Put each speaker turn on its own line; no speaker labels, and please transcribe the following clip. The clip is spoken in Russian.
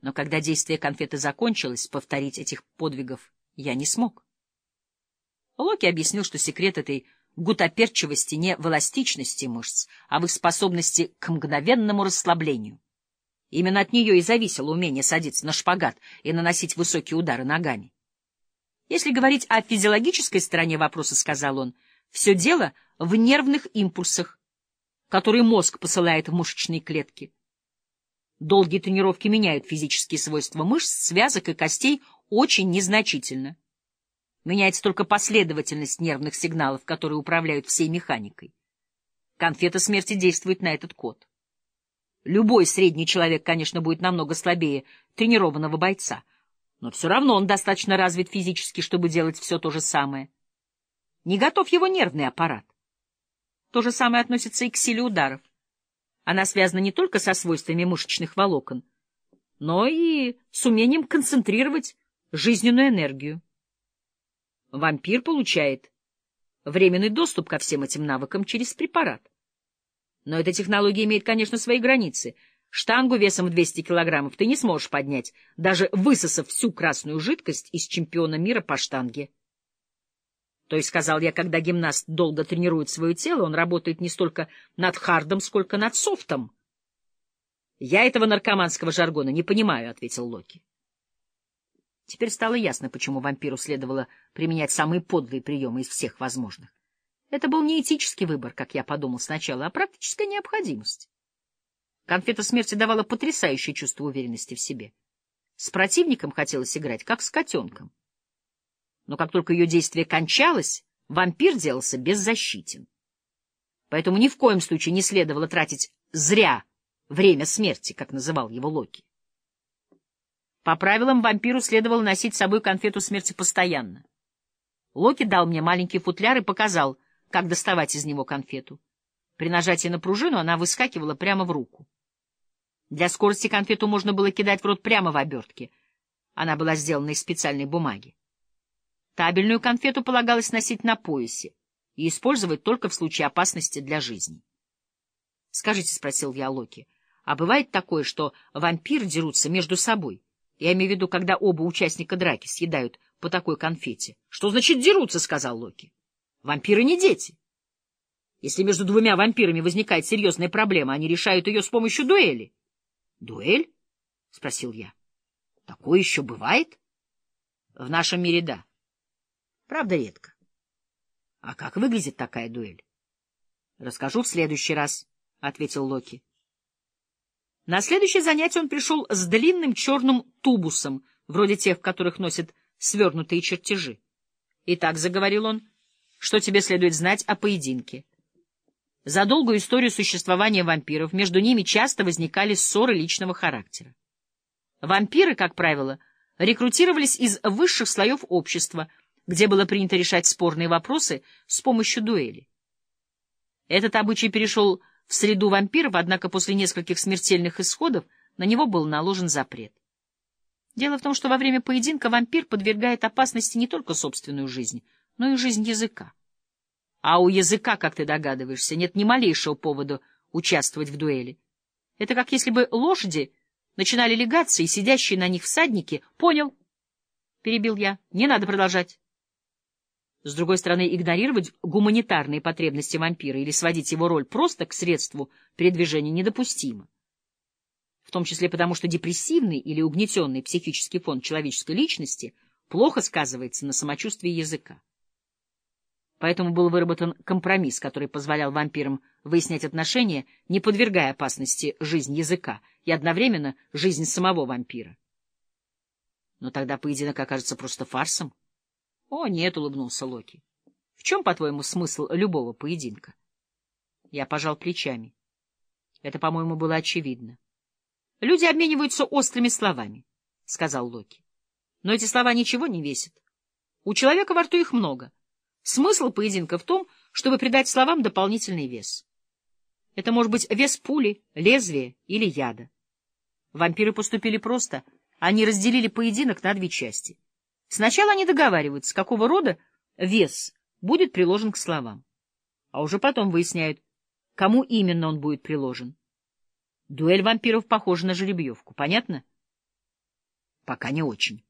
Но когда действие конфеты закончилось, повторить этих подвигов я не смог. Локи объяснил, что секрет этой гутоперчивости не в эластичности мышц, а в их способности к мгновенному расслаблению. Именно от нее и зависело умение садиться на шпагат и наносить высокие удары ногами. Если говорить о физиологической стороне вопроса, сказал он, все дело в нервных импульсах, которые мозг посылает в мышечные клетки. Долгие тренировки меняют физические свойства мышц, связок и костей очень незначительно. Меняется только последовательность нервных сигналов, которые управляют всей механикой. Конфета смерти действует на этот код. Любой средний человек, конечно, будет намного слабее тренированного бойца, но все равно он достаточно развит физически, чтобы делать все то же самое. Не готов его нервный аппарат. То же самое относится и к силе ударов. Она связана не только со свойствами мышечных волокон, но и с умением концентрировать жизненную энергию. Вампир получает временный доступ ко всем этим навыкам через препарат. Но эта технология имеет, конечно, свои границы. Штангу весом в 200 килограммов ты не сможешь поднять, даже высосав всю красную жидкость из чемпиона мира по штанге. То есть, сказал я, когда гимнаст долго тренирует свое тело, он работает не столько над хардом, сколько над софтом. — Я этого наркоманского жаргона не понимаю, — ответил Локи. Теперь стало ясно, почему вампиру следовало применять самые подлые приемы из всех возможных. Это был не этический выбор, как я подумал сначала, а практическая необходимость. Конфета смерти давала потрясающее чувство уверенности в себе. С противником хотелось играть, как с котенком но как только ее действие кончалось, вампир делался беззащитен. Поэтому ни в коем случае не следовало тратить зря время смерти, как называл его Локи. По правилам, вампиру следовало носить с собой конфету смерти постоянно. Локи дал мне маленький футляр и показал, как доставать из него конфету. При нажатии на пружину она выскакивала прямо в руку. Для скорости конфету можно было кидать в рот прямо в обертке. Она была сделана из специальной бумаги. Табельную конфету полагалось носить на поясе и использовать только в случае опасности для жизни. — Скажите, — спросил я Локи, — а бывает такое, что вампиры дерутся между собой? Я имею в виду, когда оба участника драки съедают по такой конфете. — Что значит дерутся? — сказал Локи. — Вампиры не дети. Если между двумя вампирами возникает серьезная проблема, они решают ее с помощью дуэли. — Дуэль? — спросил я. — Такое еще бывает? — В нашем мире — да. Правда, редко. — А как выглядит такая дуэль? — Расскажу в следующий раз, — ответил Локи. На следующее занятие он пришел с длинным черным тубусом, вроде тех, в которых носят свернутые чертежи. — Итак, — заговорил он, — что тебе следует знать о поединке? За долгую историю существования вампиров между ними часто возникали ссоры личного характера. Вампиры, как правило, рекрутировались из высших слоев общества — где было принято решать спорные вопросы с помощью дуэли. Этот обычай перешел в среду вампиров, однако после нескольких смертельных исходов на него был наложен запрет. Дело в том, что во время поединка вампир подвергает опасности не только собственную жизнь, но и жизнь языка. А у языка, как ты догадываешься, нет ни малейшего повода участвовать в дуэли. Это как если бы лошади начинали легаться, и сидящие на них всадники... — Понял, — перебил я, — не надо продолжать. С другой стороны, игнорировать гуманитарные потребности вампира или сводить его роль просто к средству передвижения недопустимо. В том числе потому, что депрессивный или угнетенный психический фон человеческой личности плохо сказывается на самочувствии языка. Поэтому был выработан компромисс, который позволял вампирам выяснять отношения, не подвергая опасности жизнь языка и одновременно жизнь самого вампира. Но тогда поединок окажется просто фарсом. — О, нет, — улыбнулся Локи. — В чем, по-твоему, смысл любого поединка? Я пожал плечами. Это, по-моему, было очевидно. — Люди обмениваются острыми словами, — сказал Локи. Но эти слова ничего не весят. У человека во рту их много. Смысл поединка в том, чтобы придать словам дополнительный вес. Это может быть вес пули, лезвия или яда. Вампиры поступили просто. Они разделили поединок на две части — Сначала они договариваются, какого рода вес будет приложен к словам, а уже потом выясняют, кому именно он будет приложен. Дуэль вампиров похожа на жеребьевку, понятно? Пока не очень.